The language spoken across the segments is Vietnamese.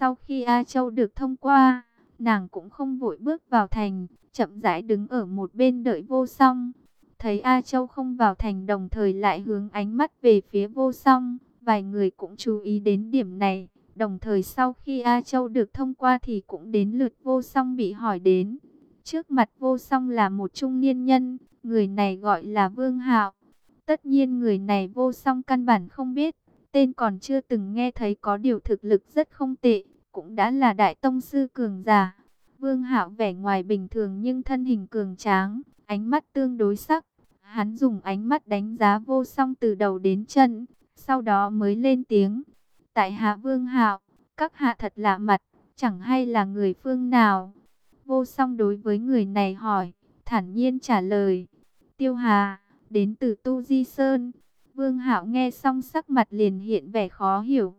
Sau khi A Châu được thông qua, nàng cũng không vội bước vào thành, chậm rãi đứng ở một bên đợi vô song. Thấy A Châu không vào thành đồng thời lại hướng ánh mắt về phía vô song, vài người cũng chú ý đến điểm này. Đồng thời sau khi A Châu được thông qua thì cũng đến lượt vô song bị hỏi đến. Trước mặt vô song là một trung niên nhân, người này gọi là Vương Hạo. Tất nhiên người này vô song căn bản không biết, tên còn chưa từng nghe thấy có điều thực lực rất không tệ, cũng đã là đại tông sư cường giả. Vương Hạo vẻ ngoài bình thường nhưng thân hình cường tráng, ánh mắt tương đối sắc. Hắn dùng ánh mắt đánh giá vô song từ đầu đến chân, sau đó mới lên tiếng. Tại hạ Vương Hạo, các hạ thật lạ mặt, chẳng hay là người phương nào. Vô song đối với người này hỏi, thản nhiên trả lời. Tiêu Hà, đến từ Tu Di Sơn. Vương Hạo nghe xong sắc mặt liền hiện vẻ khó hiểu.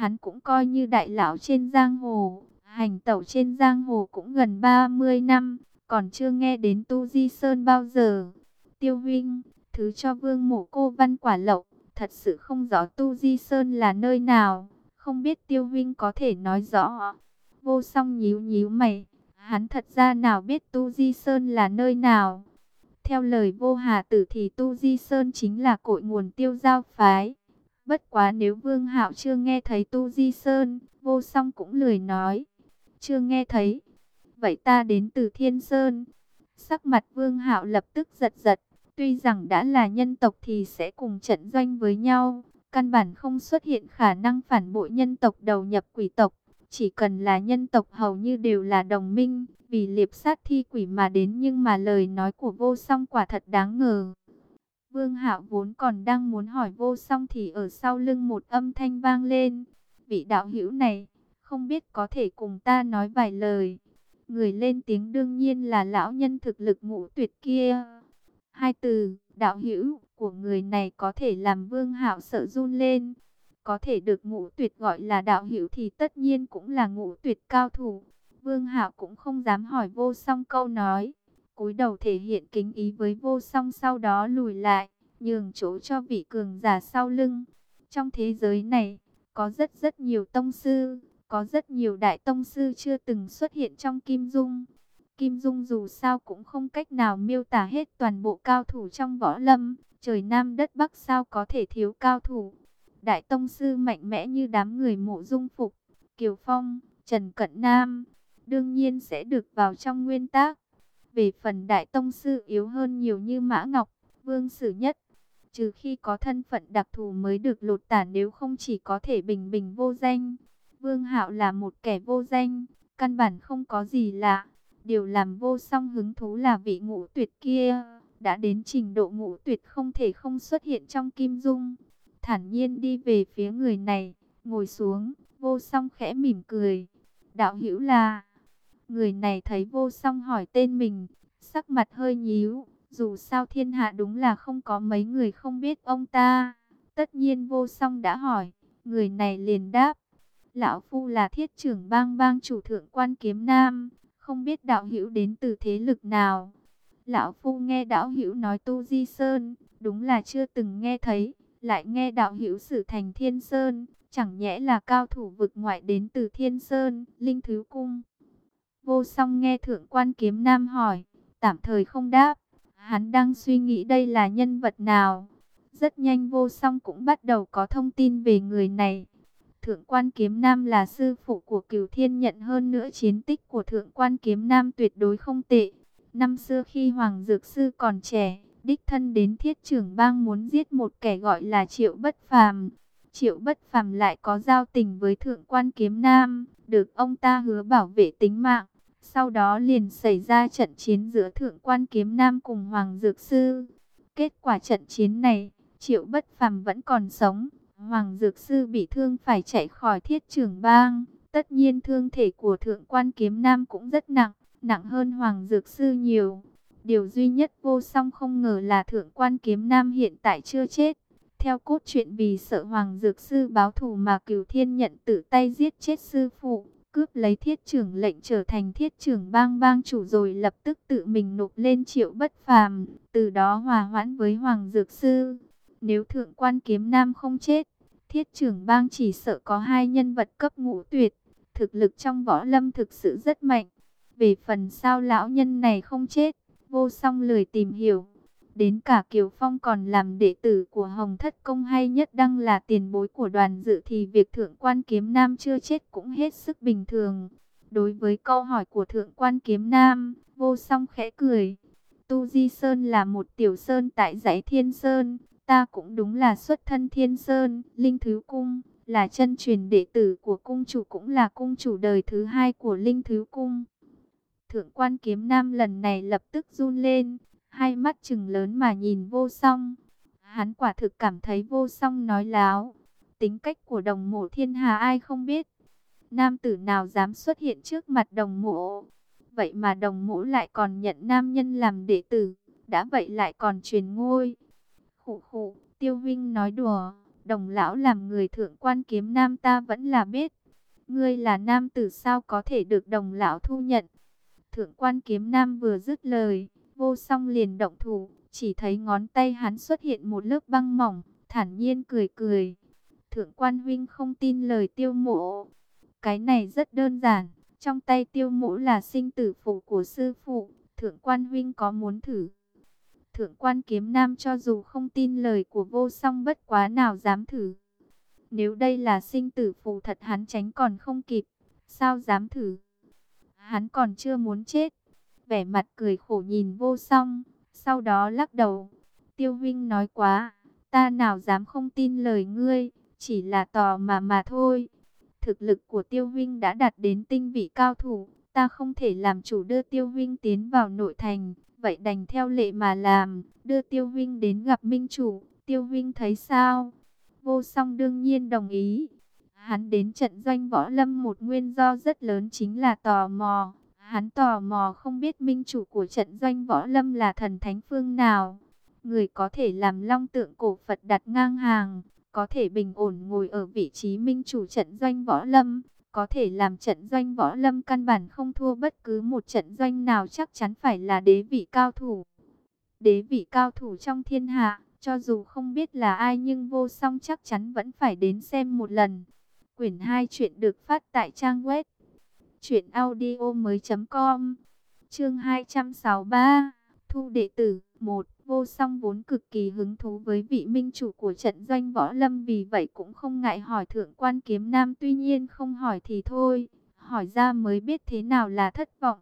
Hắn cũng coi như đại lão trên giang hồ, hành tẩu trên giang hồ cũng gần 30 năm, còn chưa nghe đến Tu Di Sơn bao giờ. Tiêu vinh, thứ cho vương mổ cô văn quả lậu, thật sự không rõ Tu Di Sơn là nơi nào, không biết tiêu vinh có thể nói rõ. Vô song nhíu nhíu mày, hắn thật ra nào biết Tu Di Sơn là nơi nào. Theo lời vô hà tử thì Tu Di Sơn chính là cội nguồn tiêu giao phái. Bất quá nếu Vương Hạo chưa nghe thấy Tu Di Sơn, vô song cũng lười nói. Chưa nghe thấy. Vậy ta đến từ Thiên Sơn. Sắc mặt Vương Hạo lập tức giật giật. Tuy rằng đã là nhân tộc thì sẽ cùng trận doanh với nhau. Căn bản không xuất hiện khả năng phản bội nhân tộc đầu nhập quỷ tộc. Chỉ cần là nhân tộc hầu như đều là đồng minh, vì liệp sát thi quỷ mà đến nhưng mà lời nói của vô song quả thật đáng ngờ. Vương Hạo vốn còn đang muốn hỏi vô song thì ở sau lưng một âm thanh vang lên. Vị đạo hữu này, không biết có thể cùng ta nói vài lời. Người lên tiếng đương nhiên là lão nhân thực lực ngũ tuyệt kia. Hai từ, đạo hữu, của người này có thể làm vương hạo sợ run lên. Có thể được ngũ tuyệt gọi là đạo hữu thì tất nhiên cũng là ngũ tuyệt cao thủ. Vương hạo cũng không dám hỏi vô song câu nói cúi đầu thể hiện kính ý với vô song sau đó lùi lại, nhường chỗ cho vị cường giả sau lưng. Trong thế giới này, có rất rất nhiều tông sư, có rất nhiều đại tông sư chưa từng xuất hiện trong Kim Dung. Kim Dung dù sao cũng không cách nào miêu tả hết toàn bộ cao thủ trong võ lâm. Trời Nam đất Bắc sao có thể thiếu cao thủ. Đại tông sư mạnh mẽ như đám người mộ dung phục, Kiều Phong, Trần Cận Nam. Đương nhiên sẽ được vào trong nguyên tác. Về phần đại tông sư yếu hơn nhiều như Mã Ngọc, Vương Sử Nhất. Trừ khi có thân phận đặc thù mới được lột tả nếu không chỉ có thể bình bình vô danh. Vương Hạo là một kẻ vô danh, căn bản không có gì lạ. Điều làm vô song hứng thú là vị ngũ tuyệt kia, đã đến trình độ ngũ tuyệt không thể không xuất hiện trong kim dung. Thản nhiên đi về phía người này, ngồi xuống, vô song khẽ mỉm cười. Đạo hữu là... Người này thấy vô song hỏi tên mình, sắc mặt hơi nhíu. Dù sao thiên hạ đúng là không có mấy người không biết ông ta. Tất nhiên vô song đã hỏi, người này liền đáp. Lão Phu là thiết trưởng bang bang chủ thượng quan kiếm nam, không biết đạo hữu đến từ thế lực nào. Lão Phu nghe đạo hữu nói tu di sơn, đúng là chưa từng nghe thấy, lại nghe đạo hữu sử thành thiên sơn, chẳng nhẽ là cao thủ vực ngoại đến từ thiên sơn, linh thứ cung. Vô song nghe thượng quan kiếm nam hỏi, tạm thời không đáp, hắn đang suy nghĩ đây là nhân vật nào. Rất nhanh vô song cũng bắt đầu có thông tin về người này. Thượng quan Kiếm Nam là sư phụ của cửu thiên nhận hơn nữa chiến tích của Thượng quan Kiếm Nam tuyệt đối không tệ. Năm xưa khi Hoàng Dược Sư còn trẻ, đích thân đến thiết trưởng bang muốn giết một kẻ gọi là Triệu Bất Phàm. Triệu Bất Phàm lại có giao tình với Thượng quan Kiếm Nam, được ông ta hứa bảo vệ tính mạng. Sau đó liền xảy ra trận chiến giữa Thượng quan Kiếm Nam cùng Hoàng Dược Sư. Kết quả trận chiến này, Triệu Bất Phàm vẫn còn sống, Hoàng Dược Sư bị thương phải chạy khỏi thiết trường bang. Tất nhiên thương thể của Thượng quan Kiếm Nam cũng rất nặng, nặng hơn Hoàng Dược Sư nhiều. Điều duy nhất vô song không ngờ là Thượng quan Kiếm Nam hiện tại chưa chết. Theo cốt truyện vì sợ Hoàng Dược Sư báo thù mà Cửu Thiên nhận tự tay giết chết sư phụ, cướp lấy thiết trưởng lệnh trở thành thiết trưởng bang bang chủ rồi lập tức tự mình nộp lên triệu bất phàm, từ đó hòa hoãn với Hoàng Dược Sư. Nếu thượng quan kiếm nam không chết, thiết trưởng bang chỉ sợ có hai nhân vật cấp ngũ tuyệt. Thực lực trong võ lâm thực sự rất mạnh. Về phần sao lão nhân này không chết, vô song lười tìm hiểu. Đến cả Kiều Phong còn làm đệ tử của Hồng Thất Công hay nhất đăng là tiền bối của đoàn dự thì việc Thượng quan Kiếm Nam chưa chết cũng hết sức bình thường. Đối với câu hỏi của Thượng quan Kiếm Nam, vô song khẽ cười. Tu Di Sơn là một tiểu sơn tại dãy Thiên Sơn, ta cũng đúng là xuất thân Thiên Sơn, Linh Thứ Cung, là chân truyền đệ tử của cung chủ cũng là cung chủ đời thứ hai của Linh Thứ Cung. Thượng quan Kiếm Nam lần này lập tức run lên, hai mắt trừng lớn mà nhìn vô song. Hắn quả thực cảm thấy vô song nói láo. Tính cách của đồng mộ thiên hà ai không biết. Nam tử nào dám xuất hiện trước mặt đồng mộ. Vậy mà đồng mộ lại còn nhận nam nhân làm đệ tử. Đã vậy lại còn truyền ngôi. khụ khụ, tiêu vinh nói đùa. Đồng lão làm người thượng quan kiếm nam ta vẫn là biết. Ngươi là nam tử sao có thể được đồng lão thu nhận. Thượng quan kiếm nam vừa dứt lời Vô song liền động thủ, chỉ thấy ngón tay hắn xuất hiện một lớp băng mỏng, thản nhiên cười cười. Thượng quan huynh không tin lời tiêu mộ. Cái này rất đơn giản, trong tay tiêu mộ là sinh tử phụ của sư phụ, thượng quan huynh có muốn thử. Thượng quan kiếm nam cho dù không tin lời của vô song bất quá nào dám thử. Nếu đây là sinh tử phụ thật hắn tránh còn không kịp, sao dám thử. Hắn còn chưa muốn chết, vẻ mặt cười khổ nhìn vô song, sau đó lắc đầu. Tiêu Vinh nói quá, ta nào dám không tin lời ngươi, chỉ là tò mà mà thôi. Thực lực của Tiêu Vinh đã đạt đến tinh vị cao thủ, ta không thể làm chủ đưa Tiêu Vinh tiến vào nội thành, vậy đành theo lệ mà làm, đưa Tiêu Vinh đến gặp Minh Chủ, Tiêu Vinh thấy sao? Vô song đương nhiên đồng ý. Hắn đến trận doanh võ lâm một nguyên do rất lớn chính là tò mò. Hắn tò mò không biết minh chủ của trận doanh võ lâm là thần thánh phương nào. Người có thể làm long tượng cổ Phật đặt ngang hàng, có thể bình ổn ngồi ở vị trí minh chủ trận doanh võ lâm, có thể làm trận doanh võ lâm căn bản không thua bất cứ một trận doanh nào chắc chắn phải là đế vị cao thủ. Đế vị cao thủ trong thiên hạ, cho dù không biết là ai nhưng vô song chắc chắn vẫn phải đến xem một lần. Quyển 2 chuyện được phát tại trang web Chuyện audio mới com Chương 263 Thu đệ tử 1 Vô song vốn cực kỳ hứng thú với vị minh chủ của trận doanh võ lâm, Vì vậy cũng không ngại hỏi thượng quan kiếm nam, Tuy nhiên không hỏi thì thôi Hỏi ra mới biết thế nào là thất vọng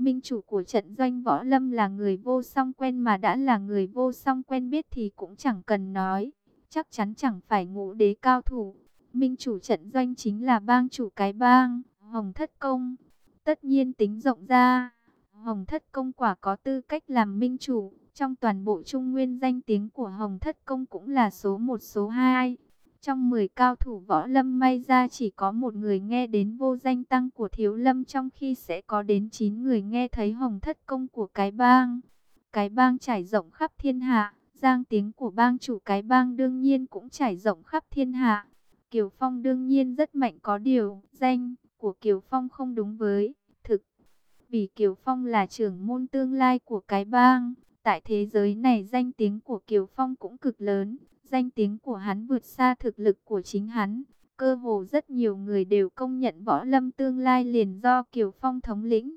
Minh chủ của trận doanh võ lâm là người vô song quen mà đã là người vô song quen biết thì cũng chẳng cần nói. Chắc chắn chẳng phải ngũ đế cao thủ. Minh chủ trận doanh chính là bang chủ cái bang. Hồng Thất Công. Tất nhiên tính rộng ra, Hồng Thất Công quả có tư cách làm minh chủ. Trong toàn bộ trung nguyên danh tiếng của Hồng Thất Công cũng là số 1 số 2. Trong 10 cao thủ võ lâm may ra chỉ có một người nghe đến vô danh tăng của Thiếu Lâm trong khi sẽ có đến 9 người nghe thấy Hồng Thất Công của cái bang. Cái bang trải rộng khắp thiên hạ, giang tiếng của bang chủ cái bang đương nhiên cũng trải rộng khắp thiên hạ. Kiều Phong đương nhiên rất mạnh có điều, danh, của Kiều Phong không đúng với thực. Vì Kiều Phong là trưởng môn tương lai của cái bang, tại thế giới này danh tiếng của Kiều Phong cũng cực lớn, danh tiếng của hắn vượt xa thực lực của chính hắn. Cơ hồ rất nhiều người đều công nhận võ lâm tương lai liền do Kiều Phong thống lĩnh.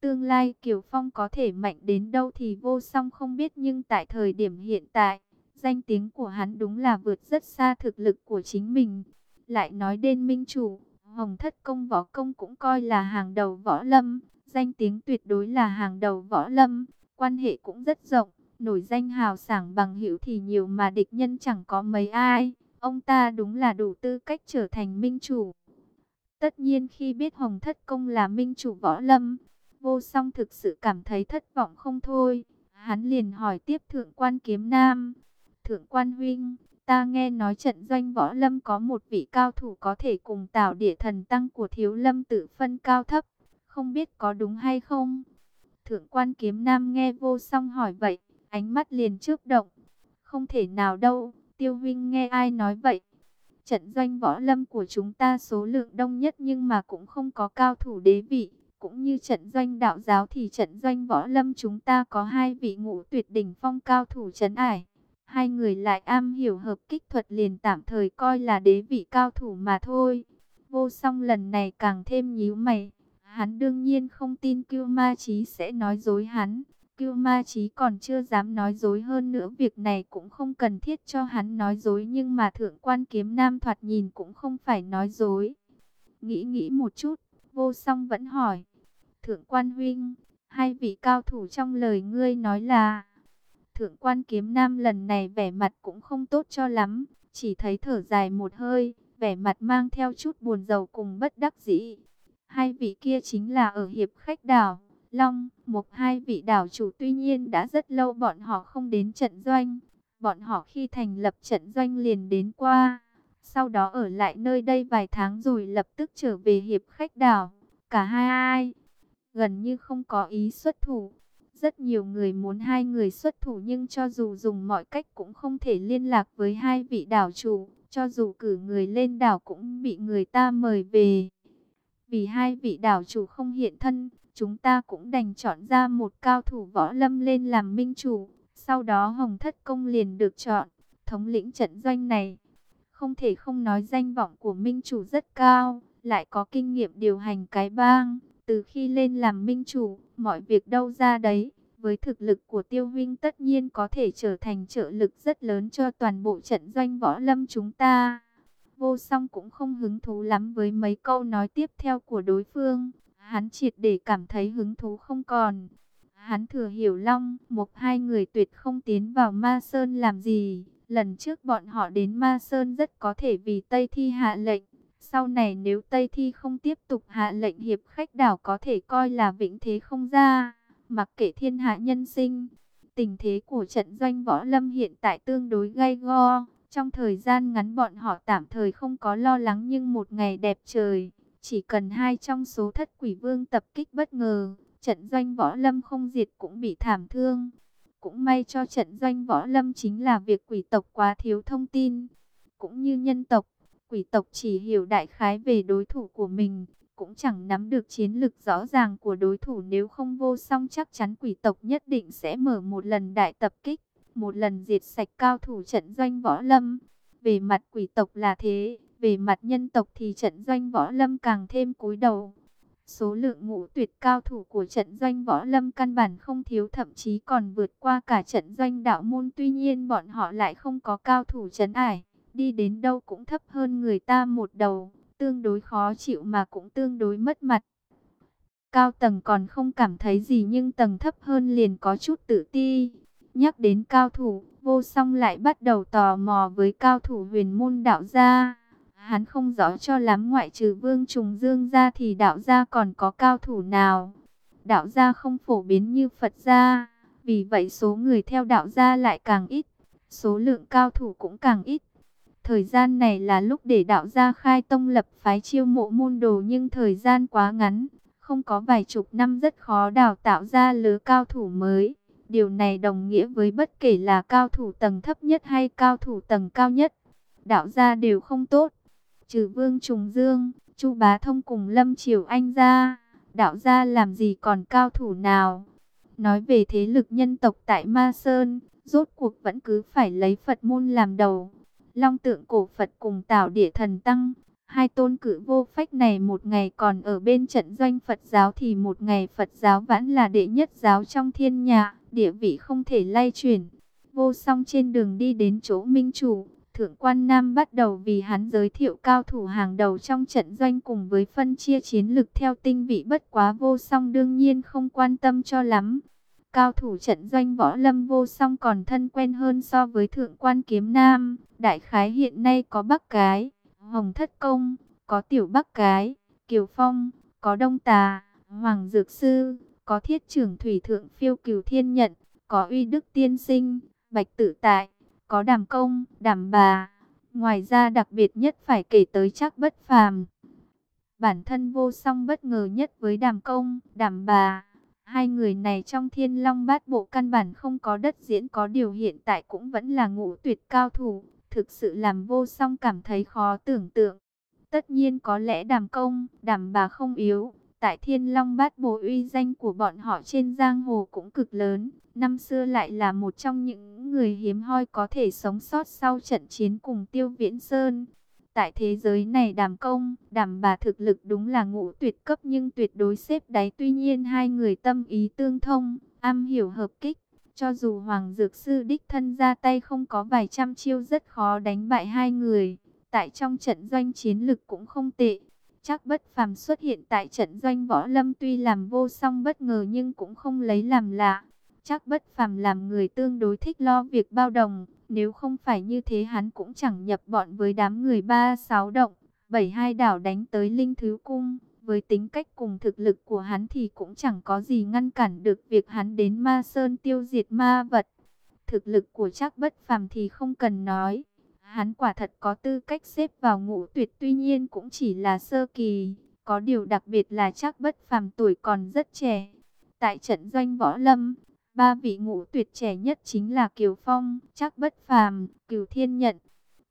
Tương lai Kiều Phong có thể mạnh đến đâu thì vô song không biết nhưng tại thời điểm hiện tại, danh tiếng của hắn đúng là vượt rất xa thực lực của chính mình. Lại nói đến minh chủ, Hồng Thất Công võ công cũng coi là hàng đầu võ lâm, danh tiếng tuyệt đối là hàng đầu võ lâm, quan hệ cũng rất rộng, nổi danh hào sảng bằng hữu thì nhiều mà địch nhân chẳng có mấy ai, ông ta đúng là đủ tư cách trở thành minh chủ. Tất nhiên khi biết Hồng Thất Công là minh chủ võ lâm, vô song thực sự cảm thấy thất vọng không thôi, hắn liền hỏi tiếp Thượng quan Kiếm Nam, Thượng quan Huynh, Ta nghe nói trận doanh võ lâm có một vị cao thủ có thể cùng tạo địa thần tăng của thiếu lâm tự phân cao thấp. Không biết có đúng hay không? Thượng quan kiếm nam nghe vô song hỏi vậy, ánh mắt liền trước động. Không thể nào đâu, tiêu vinh nghe ai nói vậy. Trận doanh võ lâm của chúng ta số lượng đông nhất nhưng mà cũng không có cao thủ đế vị. Cũng như trận doanh đạo giáo thì trận doanh võ lâm chúng ta có hai vị ngũ tuyệt đỉnh phong cao thủ trấn ải. Hai người lại am hiểu hợp kích thuật liền tạm thời coi là đế vị cao thủ mà thôi. Vô song lần này càng thêm nhíu mày. Hắn đương nhiên không tin kiêu Ma Chí sẽ nói dối hắn. kiêu Ma Chí còn chưa dám nói dối hơn nữa, việc này cũng không cần thiết cho hắn nói dối, nhưng mà thượng quan kiếm nam thoạt nhìn cũng không phải nói dối. Nghĩ nghĩ một chút, Vô Song vẫn hỏi: "Thượng quan huynh, hai vị cao thủ trong lời ngươi nói là?" Thượng quan kiếm nam lần này vẻ mặt cũng không tốt cho lắm, chỉ thấy thở dài một hơi, vẻ mặt mang theo chút buồn rầu cùng bất đắc dĩ. Hai vị kia chính là ở hiệp khách đảo, Long, một hai vị đảo chủ tuy nhiên đã rất lâu bọn họ không đến trận doanh. Bọn họ khi thành lập trận doanh liền đến qua, sau đó ở lại nơi đây vài tháng rồi lập tức trở về hiệp khách đảo. Cả hai ai gần như không có ý xuất thủ. Rất nhiều người muốn hai người xuất thủ nhưng cho dù dùng mọi cách cũng không thể liên lạc với hai vị đảo chủ. Cho dù cử người lên đảo cũng bị người ta mời về. Vì hai vị đảo chủ không hiện thân, chúng ta cũng đành chọn ra một cao thủ võ lâm lên làm minh chủ. Sau đó Hồng Thất Công liền được chọn, thống lĩnh trận doanh này. Không thể không nói danh vọng của minh chủ rất cao, lại có kinh nghiệm điều hành cái bang. Từ khi lên làm minh chủ, mọi việc đâu ra đấy. Với thực lực của tiêu huynh tất nhiên có thể trở thành trợ lực rất lớn cho toàn bộ trận doanh võ lâm chúng ta. Vô song cũng không hứng thú lắm với mấy câu nói tiếp theo của đối phương. Hắn triệt để cảm thấy hứng thú không còn. Hắn thừa hiểu long, một hai người tuyệt không tiến vào ma sơn làm gì. Lần trước bọn họ đến ma sơn rất có thể vì Tây Thi hạ lệnh. Sau này nếu Tây Thi không tiếp tục hạ lệnh hiệp khách đảo có thể coi là vĩnh thế không ra. Mặc kệ thiên hạ nhân sinh, tình thế của trận doanh võ lâm hiện tại tương đối gay go. Trong thời gian ngắn bọn họ tạm thời không có lo lắng nhưng một ngày đẹp trời, chỉ cần hai trong số thất quỷ vương tập kích bất ngờ, trận doanh võ lâm không diệt cũng bị thảm thương. Cũng may cho trận doanh võ lâm chính là việc quỷ tộc quá thiếu thông tin. Cũng như nhân tộc, quỷ tộc chỉ hiểu đại khái về đối thủ của mình, cũng chẳng nắm được chiến lực rõ ràng của đối thủ nếu không vô song chắc chắn quỷ tộc nhất định sẽ mở một lần đại tập kích, một lần diệt sạch cao thủ trận doanh võ lâm. Về mặt quỷ tộc là thế, về mặt nhân tộc thì trận doanh võ lâm càng thêm cúi đầu. Số lượng ngũ tuyệt cao thủ của trận doanh võ lâm căn bản không thiếu thậm chí còn vượt qua cả trận doanh đạo môn tuy nhiên bọn họ lại không có cao thủ chấn ải, đi đến đâu cũng thấp hơn người ta một đầu tương đối khó chịu mà cũng tương đối mất mặt. Cao tầng còn không cảm thấy gì nhưng tầng thấp hơn liền có chút tự ti. Nhắc đến cao thủ, vô song lại bắt đầu tò mò với cao thủ huyền môn đạo gia. Hắn không rõ cho lắm ngoại trừ vương trùng dương ra thì đạo gia còn có cao thủ nào. Đạo gia không phổ biến như Phật gia, vì vậy số người theo đạo gia lại càng ít, số lượng cao thủ cũng càng ít. Thời gian này là lúc để đạo gia khai tông lập phái chiêu mộ môn đồ nhưng thời gian quá ngắn, không có vài chục năm rất khó đào tạo ra lứa cao thủ mới. Điều này đồng nghĩa với bất kể là cao thủ tầng thấp nhất hay cao thủ tầng cao nhất, đạo gia đều không tốt. Trừ Vương Trùng Dương, Chu Bá Thông cùng Lâm Triều Anh ra, đạo gia làm gì còn cao thủ nào? Nói về thế lực nhân tộc tại Ma Sơn, rốt cuộc vẫn cứ phải lấy Phật môn làm đầu. Long tượng cổ Phật cùng tạo địa thần tăng. Hai tôn cử vô phách này một ngày còn ở bên trận doanh Phật giáo thì một ngày Phật giáo vẫn là đệ nhất giáo trong thiên nhà, địa vị không thể lay chuyển. Vô song trên đường đi đến chỗ Minh Chủ, Thượng quan Nam bắt đầu vì hắn giới thiệu cao thủ hàng đầu trong trận doanh cùng với phân chia chiến lực theo tinh vị bất quá vô song đương nhiên không quan tâm cho lắm. Cao thủ trận doanh võ lâm vô song còn thân quen hơn so với thượng quan kiếm nam. Đại khái hiện nay có Bắc Cái, Hồng Thất Công, có Tiểu Bắc Cái, Kiều Phong, có Đông Tà, Hoàng Dược Sư, có Thiết trưởng Thủy Thượng Phiêu Kiều Thiên Nhận, có Uy Đức Tiên Sinh, Bạch Tử Tại, có Đàm Công, Đàm Bà. Ngoài ra đặc biệt nhất phải kể tới chắc bất phàm. Bản thân vô song bất ngờ nhất với Đàm Công, Đàm Bà Hai người này trong thiên long bát bộ căn bản không có đất diễn có điều hiện tại cũng vẫn là ngũ tuyệt cao thủ. Thực sự làm vô song cảm thấy khó tưởng tượng. Tất nhiên có lẽ đàm công, đàm bà không yếu. Tại thiên long bát bộ uy danh của bọn họ trên giang hồ cũng cực lớn. Năm xưa lại là một trong những người hiếm hoi có thể sống sót sau trận chiến cùng tiêu viễn sơn. Tại thế giới này đàm công, đàm bà thực lực đúng là ngũ tuyệt cấp nhưng tuyệt đối xếp đáy. Tuy nhiên hai người tâm ý tương thông, am hiểu hợp kích. Cho dù Hoàng Dược Sư đích thân ra tay không có vài trăm chiêu rất khó đánh bại hai người. Tại trong trận doanh chiến lực cũng không tệ. Chắc bất phàm xuất hiện tại trận doanh võ lâm tuy làm vô song bất ngờ nhưng cũng không lấy làm lạ. Chắc bất phàm làm người tương đối thích lo việc bao đồng, nếu không phải như thế hắn cũng chẳng nhập bọn với đám người ba sáu động, bảy hai đảo đánh tới linh thứ cung. Với tính cách cùng thực lực của hắn thì cũng chẳng có gì ngăn cản được việc hắn đến ma sơn tiêu diệt ma vật. Thực lực của chắc bất phàm thì không cần nói. Hắn quả thật có tư cách xếp vào ngũ tuyệt tuy nhiên cũng chỉ là sơ kỳ. Có điều đặc biệt là chắc bất phàm tuổi còn rất trẻ. Tại trận doanh võ lâm, ba vị ngũ tuyệt trẻ nhất chính là Kiều Phong, chắc bất phàm, Kiều Thiên Nhận.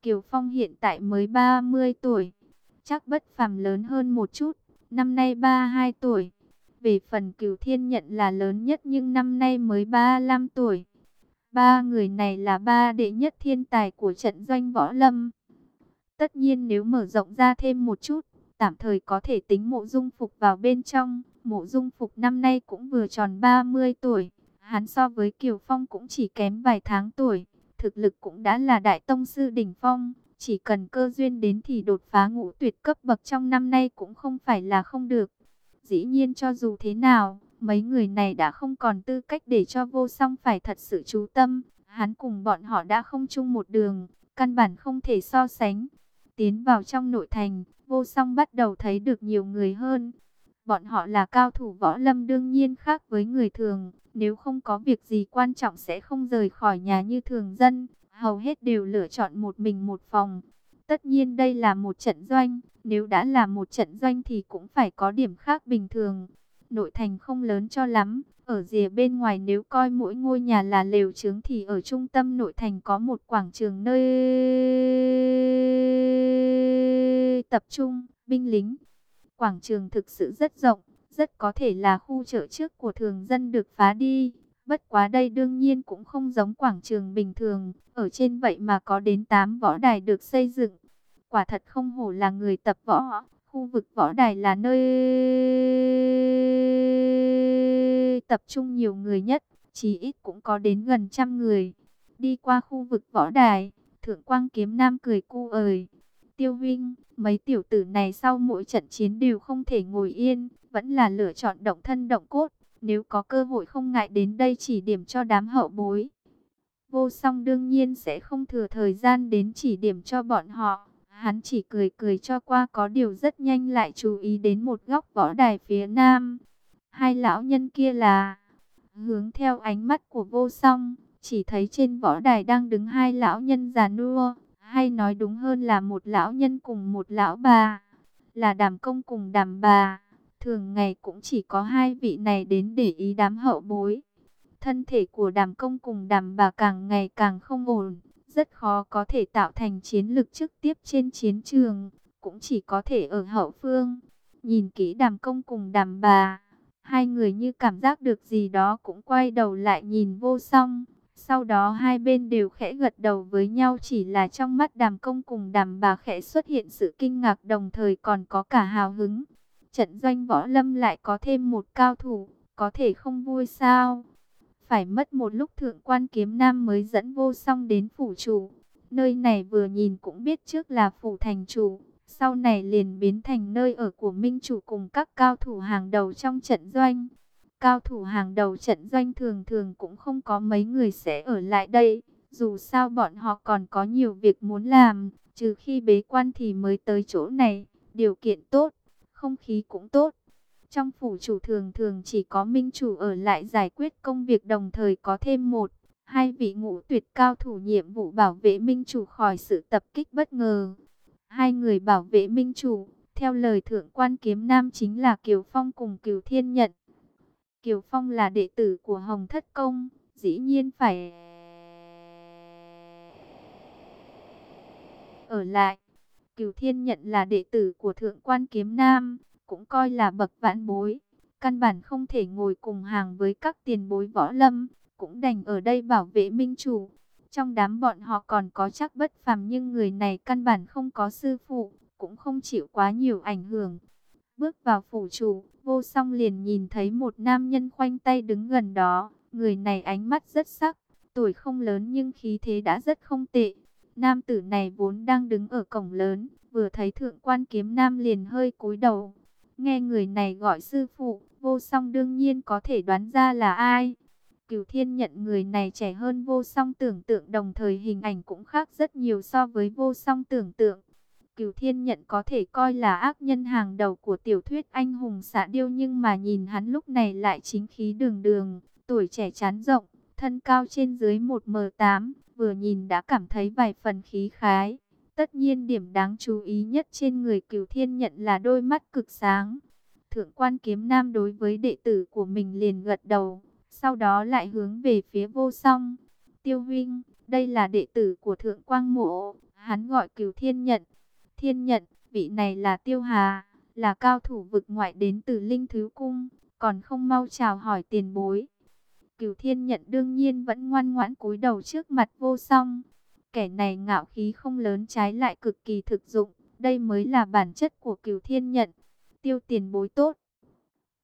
Kiều Phong hiện tại mới 30 tuổi, chắc bất phàm lớn hơn một chút, năm nay 32 tuổi. Về phần Kiều Thiên Nhận là lớn nhất nhưng năm nay mới 35 tuổi. Ba người này là ba đệ nhất thiên tài của trận doanh võ lâm. Tất nhiên nếu mở rộng ra thêm một chút, tạm thời có thể tính mộ dung phục vào bên trong. Mộ dung phục năm nay cũng vừa tròn 30 tuổi. Hắn so với Kiều Phong cũng chỉ kém vài tháng tuổi. Thực lực cũng đã là đại tông sư đỉnh phong. Chỉ cần cơ duyên đến thì đột phá ngũ tuyệt cấp bậc trong năm nay cũng không phải là không được. Dĩ nhiên cho dù thế nào, Mấy người này đã không còn tư cách để cho vô song phải thật sự chú tâm. Hắn cùng bọn họ đã không chung một đường, căn bản không thể so sánh. Tiến vào trong nội thành, vô song bắt đầu thấy được nhiều người hơn. Bọn họ là cao thủ võ lâm đương nhiên khác với người thường. Nếu không có việc gì quan trọng sẽ không rời khỏi nhà như thường dân. Hầu hết đều lựa chọn một mình một phòng. Tất nhiên đây là một trận doanh. Nếu đã là một trận doanh thì cũng phải có điểm khác bình thường nội thành không lớn cho lắm. Ở rìa bên ngoài nếu coi mỗi ngôi nhà là lều trướng thì ở trung tâm nội thành có một quảng trường nơi tập trung, binh lính. Quảng trường thực sự rất rộng, rất có thể là khu chợ trước của thường dân được phá đi. Bất quá đây đương nhiên cũng không giống quảng trường bình thường, ở trên vậy mà có đến 8 võ đài được xây dựng. Quả thật không hổ là người tập võ, Khu vực võ đài là nơi tập trung nhiều người nhất, chỉ ít cũng có đến gần trăm người. Đi qua khu vực võ đài, Thượng Quang Kiếm Nam cười cu ời. Tiêu Vinh, mấy tiểu tử này sau mỗi trận chiến đều không thể ngồi yên, vẫn là lựa chọn động thân động cốt. Nếu có cơ hội không ngại đến đây chỉ điểm cho đám hậu bối. Vô song đương nhiên sẽ không thừa thời gian đến chỉ điểm cho bọn họ. Hắn chỉ cười cười cho qua có điều rất nhanh lại chú ý đến một góc võ đài phía nam. Hai lão nhân kia là hướng theo ánh mắt của vô song, chỉ thấy trên võ đài đang đứng hai lão nhân già nua, hay nói đúng hơn là một lão nhân cùng một lão bà, là đàm công cùng đàm bà. Thường ngày cũng chỉ có hai vị này đến để ý đám hậu bối. Thân thể của đàm công cùng đàm bà càng ngày càng không ổn rất khó có thể tạo thành chiến lực trực tiếp trên chiến trường, cũng chỉ có thể ở hậu phương. Nhìn kỹ đàm công cùng đàm bà, hai người như cảm giác được gì đó cũng quay đầu lại nhìn vô song. Sau đó hai bên đều khẽ gật đầu với nhau chỉ là trong mắt đàm công cùng đàm bà khẽ xuất hiện sự kinh ngạc đồng thời còn có cả hào hứng. Trận doanh võ lâm lại có thêm một cao thủ, có thể không vui sao? Phải mất một lúc thượng quan kiếm nam mới dẫn vô song đến phủ chủ. Nơi này vừa nhìn cũng biết trước là phủ thành chủ. Sau này liền biến thành nơi ở của minh chủ cùng các cao thủ hàng đầu trong trận doanh. Cao thủ hàng đầu trận doanh thường thường cũng không có mấy người sẽ ở lại đây. Dù sao bọn họ còn có nhiều việc muốn làm, trừ khi bế quan thì mới tới chỗ này. Điều kiện tốt, không khí cũng tốt. Trong phủ chủ thường thường chỉ có minh chủ ở lại giải quyết công việc đồng thời có thêm một, hai vị ngũ tuyệt cao thủ nhiệm vụ bảo vệ minh chủ khỏi sự tập kích bất ngờ. Hai người bảo vệ minh chủ, theo lời thượng quan kiếm nam chính là Kiều Phong cùng Kiều Thiên Nhận. Kiều Phong là đệ tử của Hồng Thất Công, dĩ nhiên phải ở lại. Kiều Thiên Nhận là đệ tử của Thượng quan Kiếm Nam, cũng coi là bậc vãn bối. Căn bản không thể ngồi cùng hàng với các tiền bối võ lâm, cũng đành ở đây bảo vệ minh chủ. Trong đám bọn họ còn có chắc bất phàm nhưng người này căn bản không có sư phụ, cũng không chịu quá nhiều ảnh hưởng. Bước vào phủ chủ, vô song liền nhìn thấy một nam nhân khoanh tay đứng gần đó. Người này ánh mắt rất sắc, tuổi không lớn nhưng khí thế đã rất không tệ. Nam tử này vốn đang đứng ở cổng lớn, vừa thấy thượng quan kiếm nam liền hơi cúi đầu. Nghe người này gọi sư phụ, vô song đương nhiên có thể đoán ra là ai. Cửu thiên nhận người này trẻ hơn vô song tưởng tượng đồng thời hình ảnh cũng khác rất nhiều so với vô song tưởng tượng. Cửu thiên nhận có thể coi là ác nhân hàng đầu của tiểu thuyết anh hùng xạ điêu nhưng mà nhìn hắn lúc này lại chính khí đường đường, tuổi trẻ chán rộng, thân cao trên dưới 1m8, vừa nhìn đã cảm thấy vài phần khí khái. Tất nhiên điểm đáng chú ý nhất trên người cửu thiên nhận là đôi mắt cực sáng. Thượng quan kiếm nam đối với đệ tử của mình liền gật đầu, sau đó lại hướng về phía vô song. Tiêu huynh, đây là đệ tử của thượng quang mộ, hắn gọi cửu thiên nhận. Thiên nhận, vị này là tiêu hà, là cao thủ vực ngoại đến từ linh thứ cung, còn không mau chào hỏi tiền bối. Cửu thiên nhận đương nhiên vẫn ngoan ngoãn cúi đầu trước mặt vô song. Kẻ này ngạo khí không lớn trái lại cực kỳ thực dụng. Đây mới là bản chất của cửu thiên nhận. Tiêu tiền bối tốt.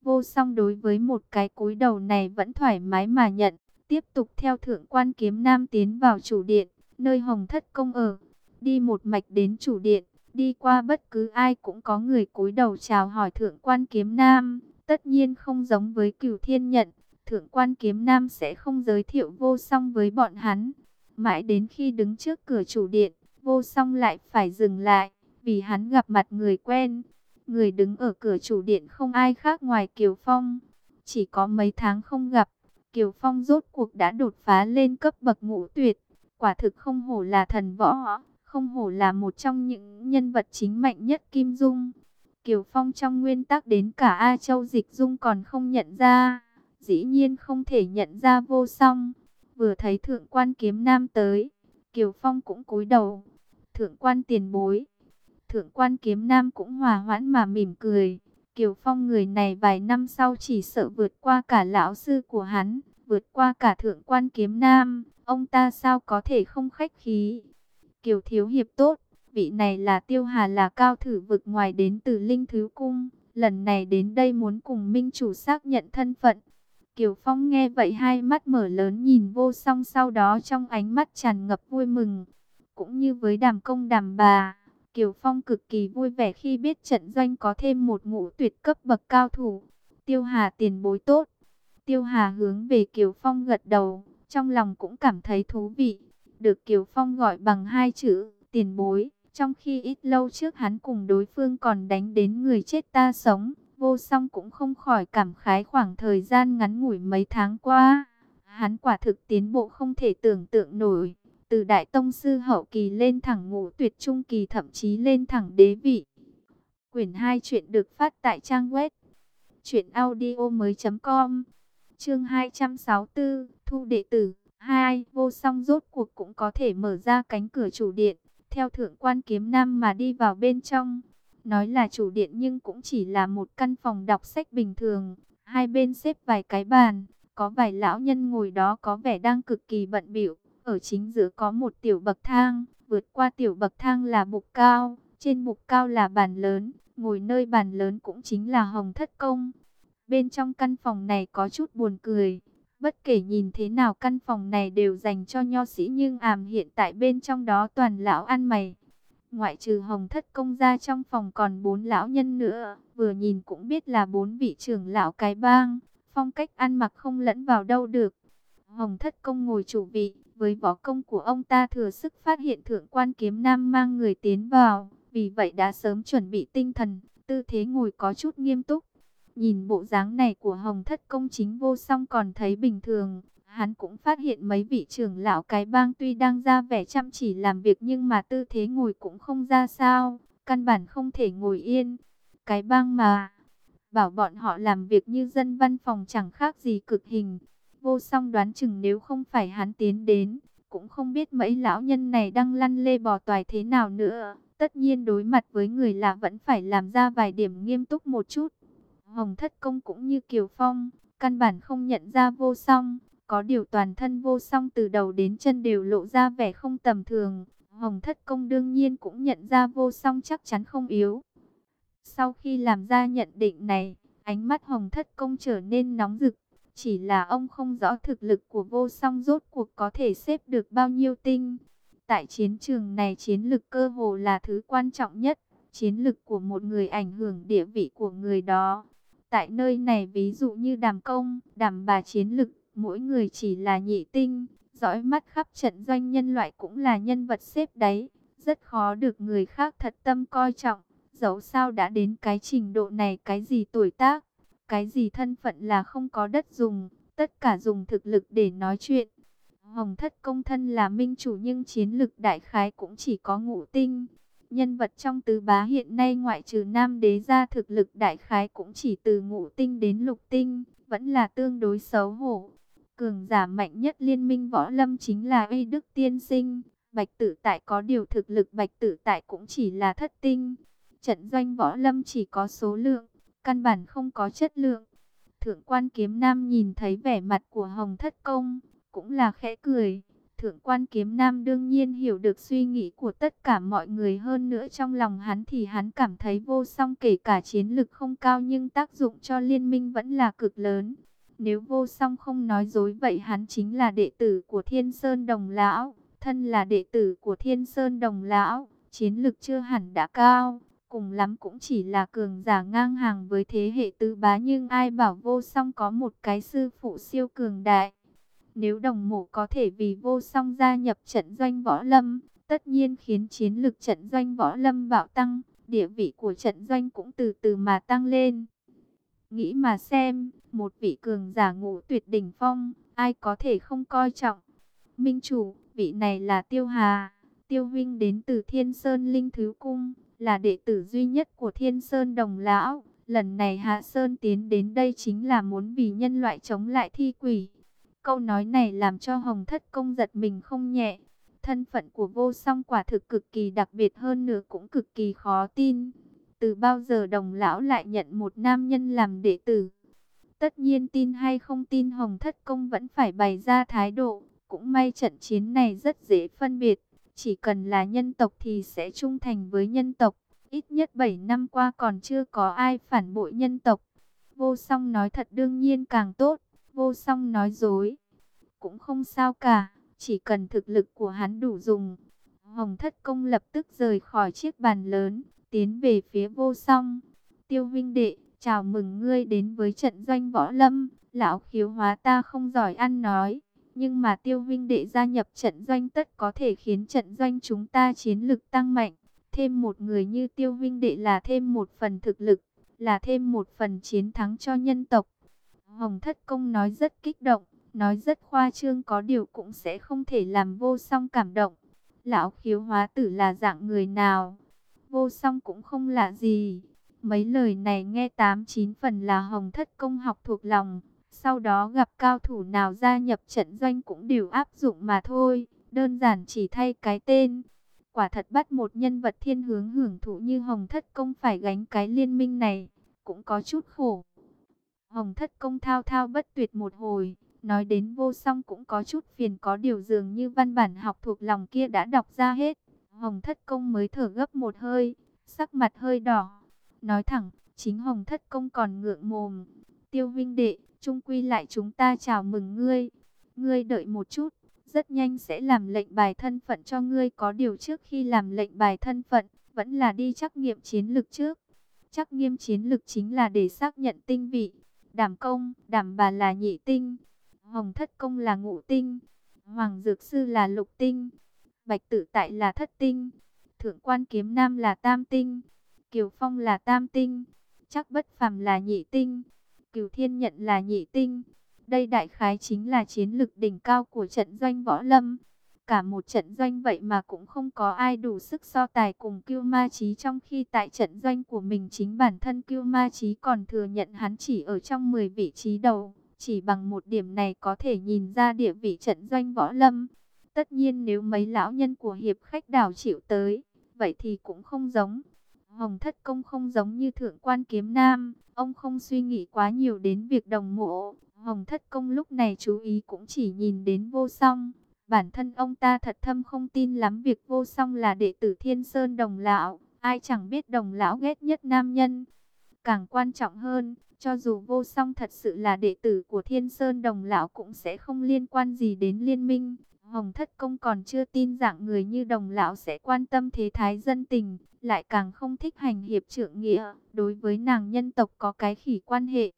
Vô song đối với một cái cúi đầu này vẫn thoải mái mà nhận. Tiếp tục theo thượng quan kiếm nam tiến vào chủ điện, nơi hồng thất công ở. Đi một mạch đến chủ điện, đi qua bất cứ ai cũng có người cúi đầu chào hỏi thượng quan kiếm nam. Tất nhiên không giống với cửu thiên nhận, thượng quan kiếm nam sẽ không giới thiệu vô song với bọn hắn. Mãi đến khi đứng trước cửa chủ điện, vô song lại phải dừng lại, vì hắn gặp mặt người quen. Người đứng ở cửa chủ điện không ai khác ngoài Kiều Phong. Chỉ có mấy tháng không gặp, Kiều Phong rốt cuộc đã đột phá lên cấp bậc ngũ tuyệt. Quả thực không hổ là thần võ, không hổ là một trong những nhân vật chính mạnh nhất Kim Dung. Kiều Phong trong nguyên tắc đến cả A Châu Dịch Dung còn không nhận ra dĩ nhiên không thể nhận ra vô song. Vừa thấy thượng quan kiếm nam tới, Kiều Phong cũng cúi đầu. Thượng quan tiền bối. Thượng quan kiếm nam cũng hòa hoãn mà mỉm cười. Kiều Phong người này vài năm sau chỉ sợ vượt qua cả lão sư của hắn, vượt qua cả thượng quan kiếm nam. Ông ta sao có thể không khách khí. Kiều Thiếu Hiệp tốt, vị này là Tiêu Hà là cao thử vực ngoài đến từ Linh Thứ Cung. Lần này đến đây muốn cùng Minh Chủ xác nhận thân phận. Kiều Phong nghe vậy hai mắt mở lớn nhìn vô song sau đó trong ánh mắt tràn ngập vui mừng. Cũng như với đàm công đàm bà, Kiều Phong cực kỳ vui vẻ khi biết trận doanh có thêm một ngũ tuyệt cấp bậc cao thủ. Tiêu Hà tiền bối tốt. Tiêu Hà hướng về Kiều Phong gật đầu, trong lòng cũng cảm thấy thú vị. Được Kiều Phong gọi bằng hai chữ, tiền bối. Trong khi ít lâu trước hắn cùng đối phương còn đánh đến người chết ta sống, Vô song cũng không khỏi cảm khái khoảng thời gian ngắn ngủi mấy tháng qua. Hắn quả thực tiến bộ không thể tưởng tượng nổi. Từ đại tông sư hậu kỳ lên thẳng ngũ tuyệt trung kỳ thậm chí lên thẳng đế vị. Quyển 2 chuyện được phát tại trang web. Chuyện audio mới com. Chương 264, Thu đệ tử hai Vô song rốt cuộc cũng có thể mở ra cánh cửa chủ điện. Theo thượng quan kiếm nam mà đi vào bên trong. Nói là chủ điện nhưng cũng chỉ là một căn phòng đọc sách bình thường. Hai bên xếp vài cái bàn, có vài lão nhân ngồi đó có vẻ đang cực kỳ bận bịu. Ở chính giữa có một tiểu bậc thang, vượt qua tiểu bậc thang là bục cao, trên bục cao là bàn lớn, ngồi nơi bàn lớn cũng chính là Hồng Thất Công. Bên trong căn phòng này có chút buồn cười, bất kể nhìn thế nào căn phòng này đều dành cho nho sĩ nhưng ảm hiện tại bên trong đó toàn lão ăn mày. Ngoại trừ hồng thất công ra trong phòng còn bốn lão nhân nữa, vừa nhìn cũng biết là bốn vị trưởng lão cái bang, phong cách ăn mặc không lẫn vào đâu được. Hồng thất công ngồi chủ vị, với võ công của ông ta thừa sức phát hiện thượng quan kiếm nam mang người tiến vào, vì vậy đã sớm chuẩn bị tinh thần, tư thế ngồi có chút nghiêm túc. Nhìn bộ dáng này của Hồng Thất Công chính vô song còn thấy bình thường, Hắn cũng phát hiện mấy vị trưởng lão cái bang tuy đang ra vẻ chăm chỉ làm việc nhưng mà tư thế ngồi cũng không ra sao, căn bản không thể ngồi yên. Cái bang mà, bảo bọn họ làm việc như dân văn phòng chẳng khác gì cực hình. Vô song đoán chừng nếu không phải hắn tiến đến, cũng không biết mấy lão nhân này đang lăn lê bò toài thế nào nữa. Tất nhiên đối mặt với người lạ vẫn phải làm ra vài điểm nghiêm túc một chút. Hồng Thất Công cũng như Kiều Phong, căn bản không nhận ra vô song Có điều toàn thân vô song từ đầu đến chân đều lộ ra vẻ không tầm thường. Hồng Thất Công đương nhiên cũng nhận ra vô song chắc chắn không yếu. Sau khi làm ra nhận định này, ánh mắt Hồng Thất Công trở nên nóng rực. Chỉ là ông không rõ thực lực của vô song rốt cuộc có thể xếp được bao nhiêu tinh. Tại chiến trường này chiến lực cơ hồ là thứ quan trọng nhất. Chiến lực của một người ảnh hưởng địa vị của người đó. Tại nơi này ví dụ như đàm công, đàm bà chiến lực, mỗi người chỉ là nhị tinh. Dõi mắt khắp trận doanh nhân loại cũng là nhân vật xếp đáy. Rất khó được người khác thật tâm coi trọng. Dẫu sao đã đến cái trình độ này cái gì tuổi tác, cái gì thân phận là không có đất dùng. Tất cả dùng thực lực để nói chuyện. Hồng thất công thân là minh chủ nhưng chiến lực đại khái cũng chỉ có ngũ tinh. Nhân vật trong tứ bá hiện nay ngoại trừ nam đế ra thực lực đại khái cũng chỉ từ ngũ tinh đến lục tinh, vẫn là tương đối xấu hổ. Cường giả mạnh nhất liên minh võ lâm chính là uy đức tiên sinh. Bạch tử tại có điều thực lực bạch tử tại cũng chỉ là thất tinh. Trận doanh võ lâm chỉ có số lượng, căn bản không có chất lượng. Thượng quan kiếm nam nhìn thấy vẻ mặt của Hồng Thất Công, cũng là khẽ cười. Thượng quan kiếm nam đương nhiên hiểu được suy nghĩ của tất cả mọi người hơn nữa trong lòng hắn thì hắn cảm thấy vô song kể cả chiến lực không cao nhưng tác dụng cho liên minh vẫn là cực lớn. Nếu vô song không nói dối vậy hắn chính là đệ tử của Thiên Sơn Đồng Lão, thân là đệ tử của Thiên Sơn Đồng Lão, chiến lực chưa hẳn đã cao, cùng lắm cũng chỉ là cường giả ngang hàng với thế hệ tứ bá nhưng ai bảo vô song có một cái sư phụ siêu cường đại. Nếu đồng mộ có thể vì vô song gia nhập trận doanh võ lâm, tất nhiên khiến chiến lực trận doanh võ lâm bạo tăng, địa vị của trận doanh cũng từ từ mà tăng lên. Nghĩ mà xem, một vị cường giả ngũ tuyệt đỉnh phong, ai có thể không coi trọng. Minh chủ, vị này là Tiêu Hà, Tiêu Vinh đến từ Thiên Sơn Linh Thứ Cung, là đệ tử duy nhất của Thiên Sơn Đồng Lão. Lần này Hạ Sơn tiến đến đây chính là muốn vì nhân loại chống lại thi quỷ. Câu nói này làm cho Hồng Thất Công giật mình không nhẹ. Thân phận của vô song quả thực cực kỳ đặc biệt hơn nữa cũng cực kỳ khó tin. Từ bao giờ đồng lão lại nhận một nam nhân làm đệ tử? Tất nhiên tin hay không tin Hồng Thất Công vẫn phải bày ra thái độ. Cũng may trận chiến này rất dễ phân biệt. Chỉ cần là nhân tộc thì sẽ trung thành với nhân tộc. Ít nhất 7 năm qua còn chưa có ai phản bội nhân tộc. Vô song nói thật đương nhiên càng tốt. Vô song nói dối. Cũng không sao cả. Chỉ cần thực lực của hắn đủ dùng. Hồng thất công lập tức rời khỏi chiếc bàn lớn. Tiến về phía vô song. Tiêu Vinh Đệ, chào mừng ngươi đến với trận doanh võ lâm. Lão khiếu hóa ta không giỏi ăn nói. Nhưng mà tiêu vinh đệ gia nhập trận doanh tất có thể khiến trận doanh chúng ta chiến lực tăng mạnh. Thêm một người như tiêu vinh đệ là thêm một phần thực lực, là thêm một phần chiến thắng cho nhân tộc. Hồng Thất Công nói rất kích động, nói rất khoa trương có điều cũng sẽ không thể làm vô song cảm động. Lão khiếu hóa tử là dạng người nào? Vô song cũng không lạ gì. Mấy lời này nghe tám chín phần là Hồng Thất Công học thuộc lòng. Sau đó gặp cao thủ nào gia nhập trận doanh cũng đều áp dụng mà thôi. Đơn giản chỉ thay cái tên. Quả thật bắt một nhân vật thiên hướng hưởng thụ như Hồng Thất Công phải gánh cái liên minh này. Cũng có chút khổ. Hồng Thất Công thao thao bất tuyệt một hồi. Nói đến vô song cũng có chút phiền có điều dường như văn bản học thuộc lòng kia đã đọc ra hết. Hồng Thất Công mới thở gấp một hơi, sắc mặt hơi đỏ. Nói thẳng, chính Hồng Thất Công còn ngượng mồm. Tiêu Vinh Đệ, trung quy lại chúng ta chào mừng ngươi. Ngươi đợi một chút, rất nhanh sẽ làm lệnh bài thân phận cho ngươi có điều trước khi làm lệnh bài thân phận, vẫn là đi trắc nghiệm chiến lực trước. Trắc nghiệm chiến lực chính là để xác nhận tinh vị. Đảm công, đảm bà là nhị tinh, hồng thất công là ngũ tinh, hoàng dược sư là lục tinh, bạch tử tại là thất tinh, thượng quan kiếm nam là tam tinh, kiều phong là tam tinh, chắc bất phàm là nhị tinh. Cửu Thiên nhận là nhị tinh. Đây đại khái chính là chiến lực đỉnh cao của trận doanh võ lâm. Cả một trận doanh vậy mà cũng không có ai đủ sức so tài cùng Cưu Ma Chí trong khi tại trận doanh của mình chính bản thân Cưu Ma Chí còn thừa nhận hắn chỉ ở trong 10 vị trí đầu. Chỉ bằng một điểm này có thể nhìn ra địa vị trận doanh võ lâm. Tất nhiên nếu mấy lão nhân của hiệp khách đảo chịu tới, vậy thì cũng không giống. Hồng Thất Công không giống như Thượng quan Kiếm Nam, ông không suy nghĩ quá nhiều đến việc đồng mộ. Hồng Thất Công lúc này chú ý cũng chỉ nhìn đến vô song. Bản thân ông ta thật thâm không tin lắm việc vô song là đệ tử Thiên Sơn Đồng Lão. Ai chẳng biết Đồng Lão ghét nhất nam nhân. Càng quan trọng hơn, cho dù vô song thật sự là đệ tử của Thiên Sơn Đồng Lão cũng sẽ không liên quan gì đến liên minh. Hồng Thất Công còn chưa tin dạng người như Đồng Lão sẽ quan tâm thế thái dân tình, lại càng không thích hành hiệp trượng nghĩa. Đối với nàng nhân tộc có cái khỉ quan hệ.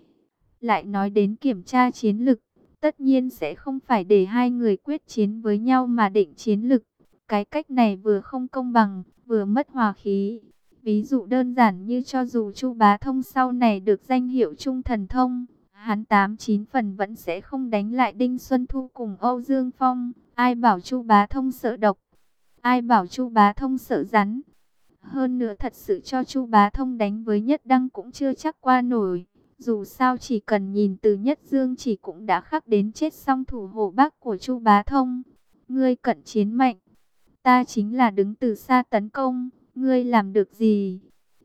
Lại nói đến kiểm tra chiến lực, tất nhiên sẽ không phải để hai người quyết chiến với nhau mà định chiến lực. Cái cách này vừa không công bằng, vừa mất hòa khí. Ví dụ đơn giản như cho dù Chu Bá Thông sau này được danh hiệu Trung Thần Thông, hắn tám chín phần vẫn sẽ không đánh lại Đinh Xuân Thu cùng Âu Dương Phong. Ai bảo Chu Bá Thông sợ độc? Ai bảo Chu Bá Thông sợ rắn? Hơn nữa thật sự cho Chu Bá Thông đánh với Nhất Đăng cũng chưa chắc qua nổi. Dù sao chỉ cần nhìn từ Nhất Dương chỉ cũng đã khắc đến chết song thủ hộ bác của Chu Bá Thông. Ngươi cận chiến mạnh, ta chính là đứng từ xa tấn công, ngươi làm được gì?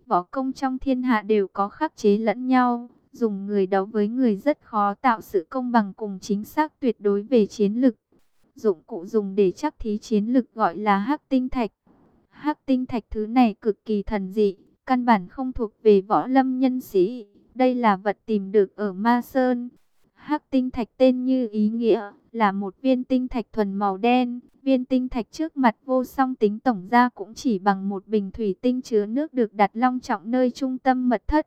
Võ công trong thiên hạ đều có khắc chế lẫn nhau, dùng người đấu với người rất khó tạo sự công bằng cùng chính xác tuyệt đối về chiến lực. Dụng cụ dùng để chắc thí chiến lực gọi là hắc tinh thạch. Hắc tinh thạch thứ này cực kỳ thần dị, căn bản không thuộc về võ lâm nhân sĩ. Đây là vật tìm được ở Ma Sơn. Hắc tinh thạch tên như ý nghĩa, là một viên tinh thạch thuần màu đen. Viên tinh thạch trước mặt vô song tính tổng ra cũng chỉ bằng một bình thủy tinh chứa nước được đặt long trọng nơi trung tâm mật thất.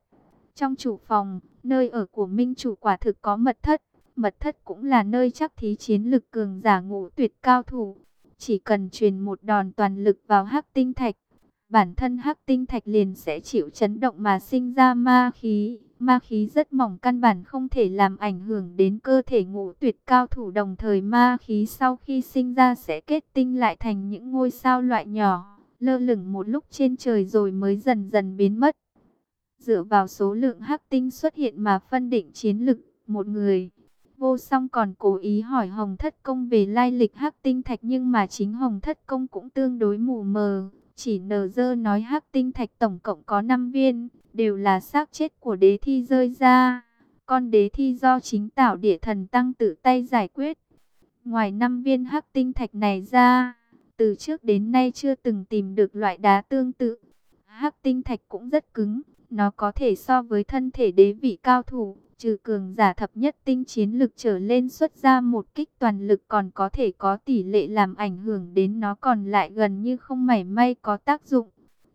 Trong chủ phòng, nơi ở của Minh chủ quả thực có mật thất. Mật thất cũng là nơi chắc thí chiến lực cường giả ngũ tuyệt cao thủ. Chỉ cần truyền một đòn toàn lực vào hắc tinh thạch, bản thân hắc tinh thạch liền sẽ chịu chấn động mà sinh ra ma khí. Ma khí rất mỏng căn bản không thể làm ảnh hưởng đến cơ thể ngũ tuyệt cao thủ đồng thời ma khí sau khi sinh ra sẽ kết tinh lại thành những ngôi sao loại nhỏ, lơ lửng một lúc trên trời rồi mới dần dần biến mất. Dựa vào số lượng hắc tinh xuất hiện mà phân định chiến lực một người. Vô song còn cố ý hỏi Hồng Thất Công về lai lịch hắc tinh thạch nhưng mà chính Hồng Thất Công cũng tương đối mù mờ. Chỉ nờ dơ nói hắc tinh thạch tổng cộng có 5 viên đều là xác chết của đế thi rơi ra. Con đế thi do chính tạo địa thần tăng tự tay giải quyết. Ngoài năm viên hắc tinh thạch này ra, từ trước đến nay chưa từng tìm được loại đá tương tự. Hắc tinh thạch cũng rất cứng, nó có thể so với thân thể đế vị cao thủ, trừ cường giả thập nhất tinh chiến lực trở lên xuất ra một kích toàn lực còn có thể có tỷ lệ làm ảnh hưởng đến nó còn lại gần như không mảy may có tác dụng.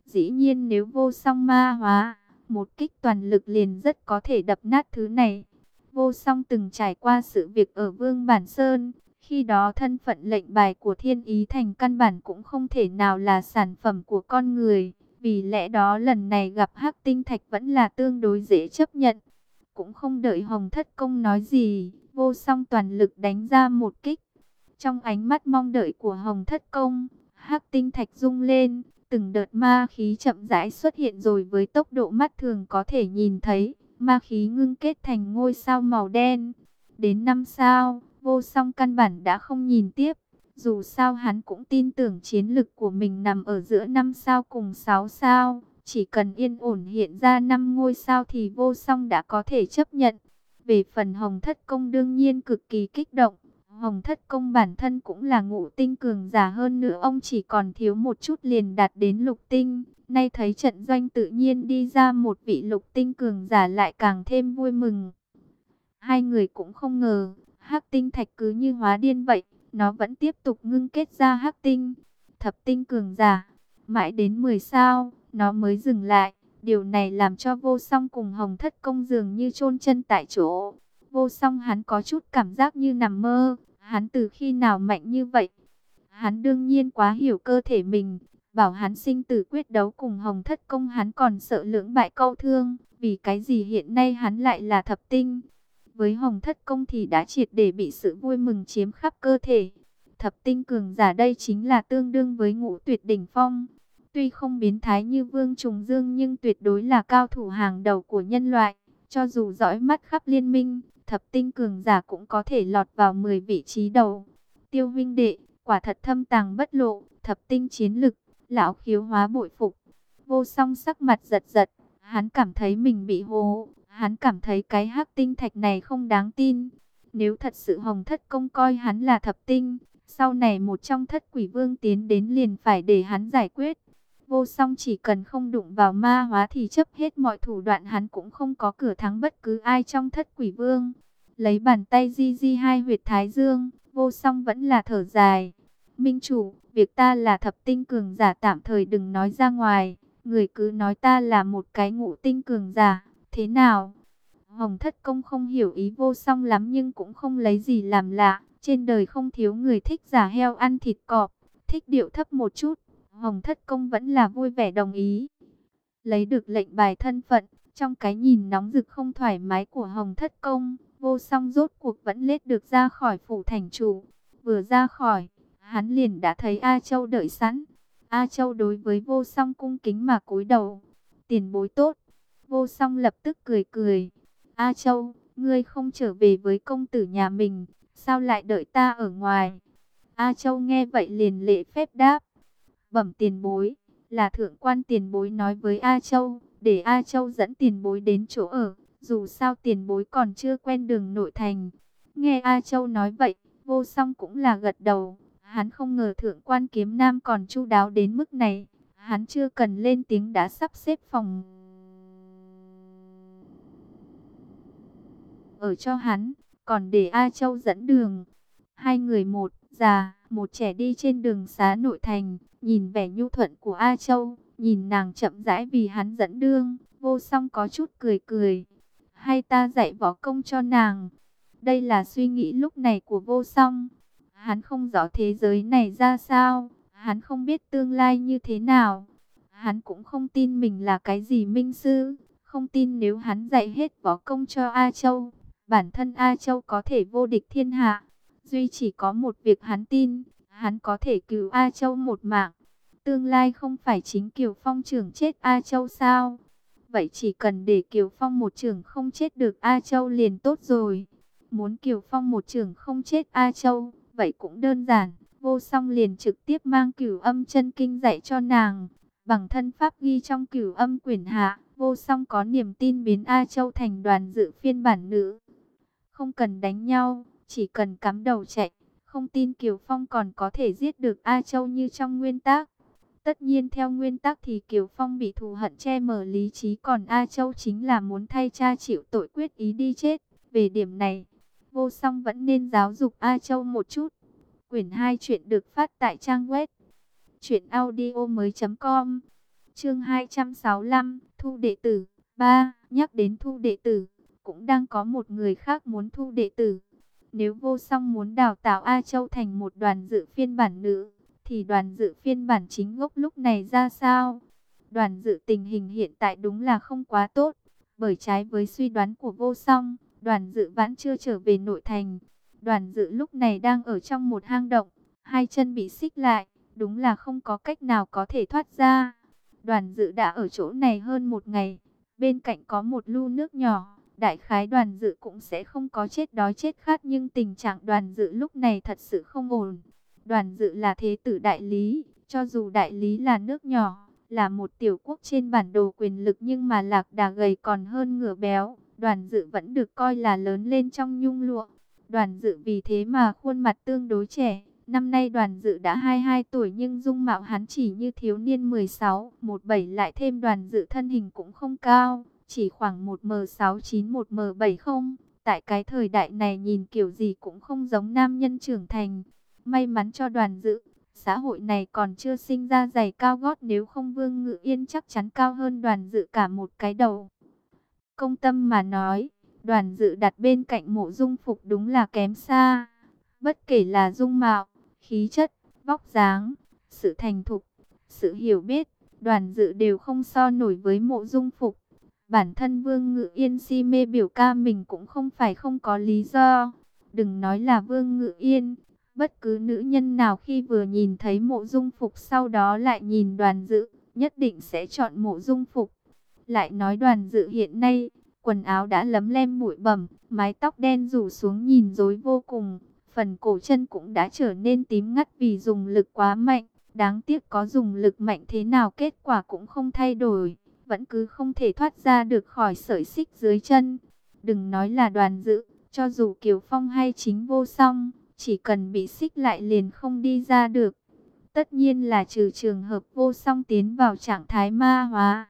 Dĩ nhiên nếu vô song ma hóa, một kích toàn lực liền rất có thể đập nát thứ này. Vô song từng trải qua sự việc ở Vương Bản Sơn, khi đó thân phận lệnh bài của thiên ý thành căn bản cũng không thể nào là sản phẩm của con người. Vì lẽ đó lần này gặp hắc tinh thạch vẫn là tương đối dễ chấp nhận. Cũng không đợi Hồng Thất Công nói gì, vô song toàn lực đánh ra một kích. Trong ánh mắt mong đợi của Hồng Thất Công, hắc tinh thạch rung lên, Từng đợt ma khí chậm rãi xuất hiện rồi với tốc độ mắt thường có thể nhìn thấy. Ma khí ngưng kết thành ngôi sao màu đen. Đến năm sao, vô song căn bản đã không nhìn tiếp. Dù sao hắn cũng tin tưởng chiến lực của mình nằm ở giữa năm sao cùng 6 sao. Chỉ cần yên ổn hiện ra năm ngôi sao thì vô song đã có thể chấp nhận. Về phần hồng thất công đương nhiên cực kỳ kích động. Hồng Thất Công bản thân cũng là ngũ tinh cường giả hơn nữa ông chỉ còn thiếu một chút liền đạt đến lục tinh. Nay thấy trận doanh tự nhiên đi ra một vị lục tinh cường giả lại càng thêm vui mừng. Hai người cũng không ngờ, hắc tinh thạch cứ như hóa điên vậy, nó vẫn tiếp tục ngưng kết ra hắc tinh. Thập tinh cường giả, mãi đến 10 sao, nó mới dừng lại. Điều này làm cho vô song cùng hồng thất công dường như chôn chân tại chỗ. Vô song hắn có chút cảm giác như nằm mơ. Hắn từ khi nào mạnh như vậy? Hắn đương nhiên quá hiểu cơ thể mình. Bảo hắn sinh tử quyết đấu cùng hồng thất công hắn còn sợ lưỡng bại câu thương. Vì cái gì hiện nay hắn lại là thập tinh? Với hồng thất công thì đã triệt để bị sự vui mừng chiếm khắp cơ thể. Thập tinh cường giả đây chính là tương đương với ngũ tuyệt đỉnh phong. Tuy không biến thái như Vương Trùng Dương nhưng tuyệt đối là cao thủ hàng đầu của nhân loại. Cho dù dõi mắt khắp liên minh, thập tinh cường giả cũng có thể lọt vào 10 vị trí đầu. Tiêu vinh đệ, quả thật thâm tàng bất lộ, thập tinh chiến lực, lão khiếu hóa bội phục. Vô song sắc mặt giật giật, hắn cảm thấy mình bị hố, hắn cảm thấy cái hắc tinh thạch này không đáng tin. Nếu thật sự Hồng Thất Công coi hắn là thập tinh, sau này một trong thất quỷ vương tiến đến liền phải để hắn giải quyết. Vô song chỉ cần không đụng vào ma hóa thì chấp hết mọi thủ đoạn hắn cũng không có cửa thắng bất cứ ai trong thất quỷ vương. Lấy bàn tay di di hai huyệt thái dương, vô song vẫn là thở dài. Minh chủ, việc ta là thập tinh cường giả tạm thời đừng nói ra ngoài. Người cứ nói ta là một cái ngũ tinh cường giả, thế nào? Hồng thất công không hiểu ý vô song lắm nhưng cũng không lấy gì làm lạ. Trên đời không thiếu người thích giả heo ăn thịt cọp, thích điệu thấp một chút. Hồng thất công vẫn là vui vẻ đồng ý. Lấy được lệnh bài thân phận, trong cái nhìn nóng rực không thoải mái của Hồng thất công, vô song rốt cuộc vẫn lết được ra khỏi phủ thành chủ. Vừa ra khỏi, hắn liền đã thấy A Châu đợi sẵn. A Châu đối với vô song cung kính mà cúi đầu. Tiền bối tốt. Vô song lập tức cười cười. A Châu, ngươi không trở về với công tử nhà mình, sao lại đợi ta ở ngoài? A Châu nghe vậy liền lễ phép đáp. Bẩm tiền bối, là thượng quan tiền bối nói với A Châu, để A Châu dẫn tiền bối đến chỗ ở, dù sao tiền bối còn chưa quen đường nội thành. Nghe A Châu nói vậy, vô song cũng là gật đầu. Hắn không ngờ thượng quan kiếm nam còn chu đáo đến mức này. Hắn chưa cần lên tiếng đã sắp xếp phòng. Ở cho hắn, còn để A Châu dẫn đường. Hai người một, già, một trẻ đi trên đường xá nội thành, nhìn vẻ nhu thuận của A Châu, nhìn nàng chậm rãi vì hắn dẫn đương, vô song có chút cười cười. Hay ta dạy võ công cho nàng? Đây là suy nghĩ lúc này của vô song. Hắn không rõ thế giới này ra sao, hắn không biết tương lai như thế nào. Hắn cũng không tin mình là cái gì minh sư, không tin nếu hắn dạy hết võ công cho A Châu, bản thân A Châu có thể vô địch thiên hạ. Duy chỉ có một việc hắn tin, hắn có thể cứu A Châu một mạng. Tương lai không phải chính Kiều Phong trưởng chết A Châu sao? Vậy chỉ cần để Kiều Phong một trưởng không chết được A Châu liền tốt rồi. Muốn Kiều Phong một trưởng không chết A Châu, vậy cũng đơn giản. Vô song liền trực tiếp mang cửu âm chân kinh dạy cho nàng. Bằng thân pháp ghi trong cửu âm quyển hạ, vô song có niềm tin biến A Châu thành đoàn dự phiên bản nữ. Không cần đánh nhau, chỉ cần cắm đầu chạy. Không tin Kiều Phong còn có thể giết được A Châu như trong nguyên tắc. Tất nhiên theo nguyên tắc thì Kiều Phong bị thù hận che mở lý trí còn A Châu chính là muốn thay cha chịu tội quyết ý đi chết. Về điểm này, vô song vẫn nên giáo dục A Châu một chút. Quyển 2 chuyện được phát tại trang web truyệnaudiomoi.com. Chương 265, thu đệ tử. 3, nhắc đến thu đệ tử, cũng đang có một người khác muốn thu đệ tử. Nếu vô song muốn đào tạo A Châu thành một đoàn dự phiên bản nữ, thì đoàn dự phiên bản chính gốc lúc này ra sao? Đoàn dự tình hình hiện tại đúng là không quá tốt, bởi trái với suy đoán của vô song, đoàn dự vẫn chưa trở về nội thành. Đoàn dự lúc này đang ở trong một hang động, hai chân bị xích lại, đúng là không có cách nào có thể thoát ra. Đoàn dự đã ở chỗ này hơn một ngày, bên cạnh có một lu nước nhỏ, đại khái đoàn dự cũng sẽ không có chết đói chết khát nhưng tình trạng đoàn dự lúc này thật sự không ổn. Đoàn dự là thế tử đại lý, cho dù đại lý là nước nhỏ, là một tiểu quốc trên bản đồ quyền lực nhưng mà lạc đà gầy còn hơn ngựa béo. Đoàn dự vẫn được coi là lớn lên trong nhung lụa. Đoàn dự vì thế mà khuôn mặt tương đối trẻ. Năm nay đoàn dự đã 22 tuổi nhưng dung mạo hắn chỉ như thiếu niên 16, 17 lại thêm đoàn dự thân hình cũng không cao, chỉ khoảng 1M69 1M70. Tại cái thời đại này nhìn kiểu gì cũng không giống nam nhân trưởng thành. May mắn cho đoàn dự, xã hội này còn chưa sinh ra giày cao gót nếu không Vương Ngự Yên chắc chắn cao hơn đoàn dự cả một cái đầu. Công tâm mà nói, đoàn dự đặt bên cạnh mộ dung phục đúng là kém xa. Bất kể là dung mạo, khí chất, vóc dáng, sự thành thục, sự hiểu biết, đoàn dự đều không so nổi với mộ dung phục. Bản thân Vương Ngự Yên si mê biểu ca mình cũng không phải không có lý do. Đừng nói là Vương Ngự Yên, Bất cứ nữ nhân nào khi vừa nhìn thấy mộ dung phục sau đó lại nhìn đoàn dự, nhất định sẽ chọn mộ dung phục. Lại nói đoàn dự hiện nay, quần áo đã lấm lem bụi bẩm, mái tóc đen rủ xuống nhìn dối vô cùng, phần cổ chân cũng đã trở nên tím ngắt vì dùng lực quá mạnh. Đáng tiếc có dùng lực mạnh thế nào kết quả cũng không thay đổi, vẫn cứ không thể thoát ra được khỏi sợi xích dưới chân. Đừng nói là đoàn dự, cho dù Kiều Phong hay chính vô song, chỉ cần bị xích lại liền không đi ra được. Tất nhiên là trừ trường hợp vô song tiến vào trạng thái ma hóa.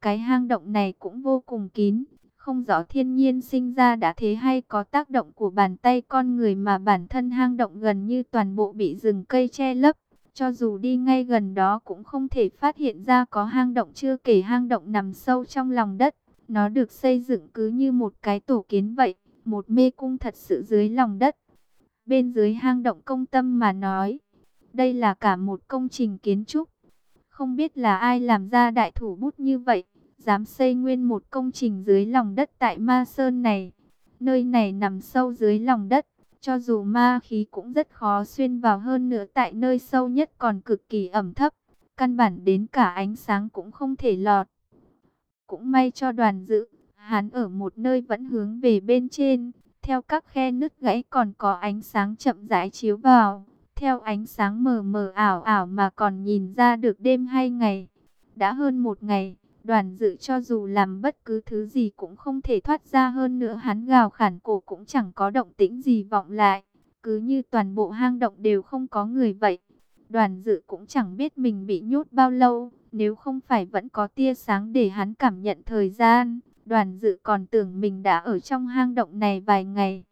Cái hang động này cũng vô cùng kín, không rõ thiên nhiên sinh ra đã thế hay có tác động của bàn tay con người mà bản thân hang động gần như toàn bộ bị rừng cây che lấp. Cho dù đi ngay gần đó cũng không thể phát hiện ra có hang động chưa kể hang động nằm sâu trong lòng đất. Nó được xây dựng cứ như một cái tổ kiến vậy, một mê cung thật sự dưới lòng đất. Bên dưới hang động công tâm mà nói, đây là cả một công trình kiến trúc. Không biết là ai làm ra đại thủ bút như vậy, dám xây nguyên một công trình dưới lòng đất tại Ma Sơn này. Nơi này nằm sâu dưới lòng đất, cho dù ma khí cũng rất khó xuyên vào hơn nữa tại nơi sâu nhất còn cực kỳ ẩm thấp. Căn bản đến cả ánh sáng cũng không thể lọt. Cũng may cho đoàn dự, hắn ở một nơi vẫn hướng về bên trên. Theo các khe nứt gãy còn có ánh sáng chậm rãi chiếu vào. Theo ánh sáng mờ mờ ảo ảo mà còn nhìn ra được đêm hay ngày. Đã hơn một ngày, đoàn dự cho dù làm bất cứ thứ gì cũng không thể thoát ra hơn nữa hắn gào khản cổ cũng chẳng có động tĩnh gì vọng lại. Cứ như toàn bộ hang động đều không có người vậy. Đoàn dự cũng chẳng biết mình bị nhốt bao lâu, nếu không phải vẫn có tia sáng để hắn cảm nhận thời gian. Đoàn dự còn tưởng mình đã ở trong hang động này vài ngày.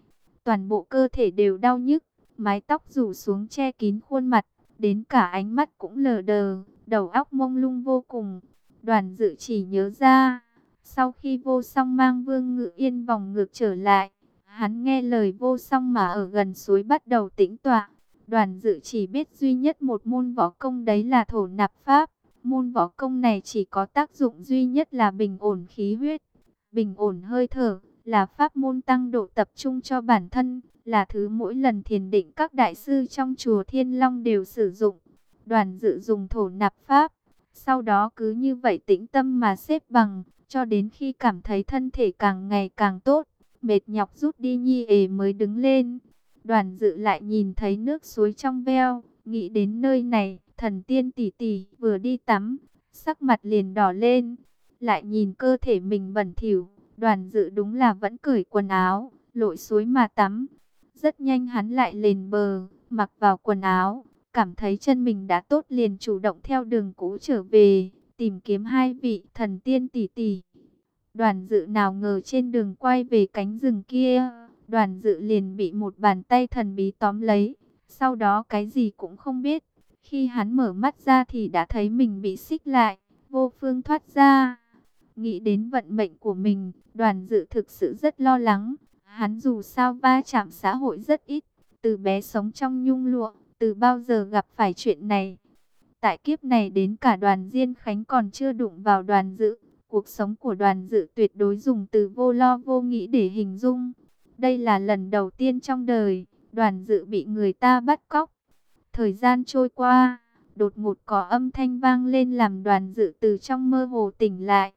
Toàn bộ cơ thể đều đau nhức, mái tóc rủ xuống che kín khuôn mặt, đến cả ánh mắt cũng lờ đờ, đầu óc mông lung vô cùng. Đoàn dự chỉ nhớ ra, sau khi vô song mang vương ngự yên vòng ngược trở lại, hắn nghe lời vô song mà ở gần suối bắt đầu tĩnh tọa. Đoàn dự chỉ biết duy nhất một môn võ công đấy là thổ nạp pháp. Môn võ công này chỉ có tác dụng duy nhất là bình ổn khí huyết, bình ổn hơi thở, là pháp môn tăng độ tập trung cho bản thân, là thứ mỗi lần thiền định các đại sư trong chùa Thiên Long đều sử dụng. Đoàn dự dùng thổ nạp pháp, sau đó cứ như vậy tĩnh tâm mà xếp bằng, cho đến khi cảm thấy thân thể càng ngày càng tốt, mệt nhọc rút đi nhi ề mới đứng lên. Đoàn dự lại nhìn thấy nước suối trong veo, nghĩ đến nơi này, thần tiên tỷ tỷ vừa đi tắm, sắc mặt liền đỏ lên, lại nhìn cơ thể mình bẩn thỉu, đoàn dự đúng là vẫn cởi quần áo, lội suối mà tắm. Rất nhanh hắn lại lên bờ, mặc vào quần áo, cảm thấy chân mình đã tốt liền chủ động theo đường cũ trở về, tìm kiếm hai vị thần tiên tỷ tỷ. Đoàn dự nào ngờ trên đường quay về cánh rừng kia, đoàn dự liền bị một bàn tay thần bí tóm lấy, sau đó cái gì cũng không biết. Khi hắn mở mắt ra thì đã thấy mình bị xích lại, vô phương thoát ra. Nghĩ đến vận mệnh của mình, đoàn dự thực sự rất lo lắng. Hắn dù sao va chạm xã hội rất ít, từ bé sống trong nhung lụa, từ bao giờ gặp phải chuyện này. Tại kiếp này đến cả đoàn Diên Khánh còn chưa đụng vào đoàn dự. Cuộc sống của đoàn dự tuyệt đối dùng từ vô lo vô nghĩ để hình dung. Đây là lần đầu tiên trong đời, đoàn dự bị người ta bắt cóc. Thời gian trôi qua, đột ngột có âm thanh vang lên làm đoàn dự từ trong mơ hồ tỉnh lại.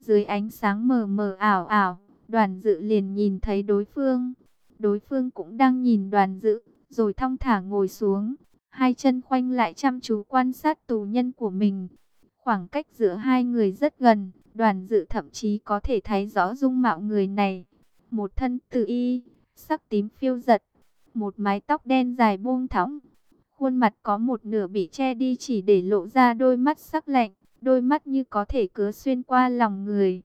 Dưới ánh sáng mờ mờ ảo ảo, đoàn dự liền nhìn thấy đối phương. Đối phương cũng đang nhìn đoàn dự, rồi thong thả ngồi xuống. Hai chân khoanh lại chăm chú quan sát tù nhân của mình. Khoảng cách giữa hai người rất gần, đoàn dự thậm chí có thể thấy rõ dung mạo người này. Một thân tự y, sắc tím phiêu giật, một mái tóc đen dài buông thõng. Khuôn mặt có một nửa bị che đi chỉ để lộ ra đôi mắt sắc lạnh, đôi mắt như có thể cứa xuyên qua lòng người.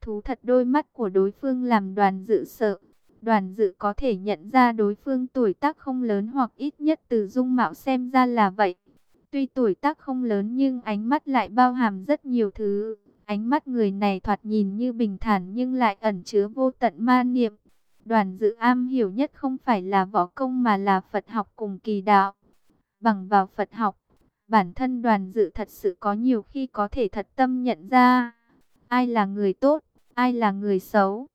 Thú thật đôi mắt của đối phương làm đoàn dự sợ. Đoàn dự có thể nhận ra đối phương tuổi tác không lớn hoặc ít nhất từ dung mạo xem ra là vậy. Tuy tuổi tác không lớn nhưng ánh mắt lại bao hàm rất nhiều thứ. Ánh mắt người này thoạt nhìn như bình thản nhưng lại ẩn chứa vô tận ma niệm. Đoàn dự am hiểu nhất không phải là võ công mà là Phật học cùng kỳ đạo. Bằng vào Phật học, bản thân đoàn dự thật sự có nhiều khi có thể thật tâm nhận ra ai là người tốt, ai là người xấu.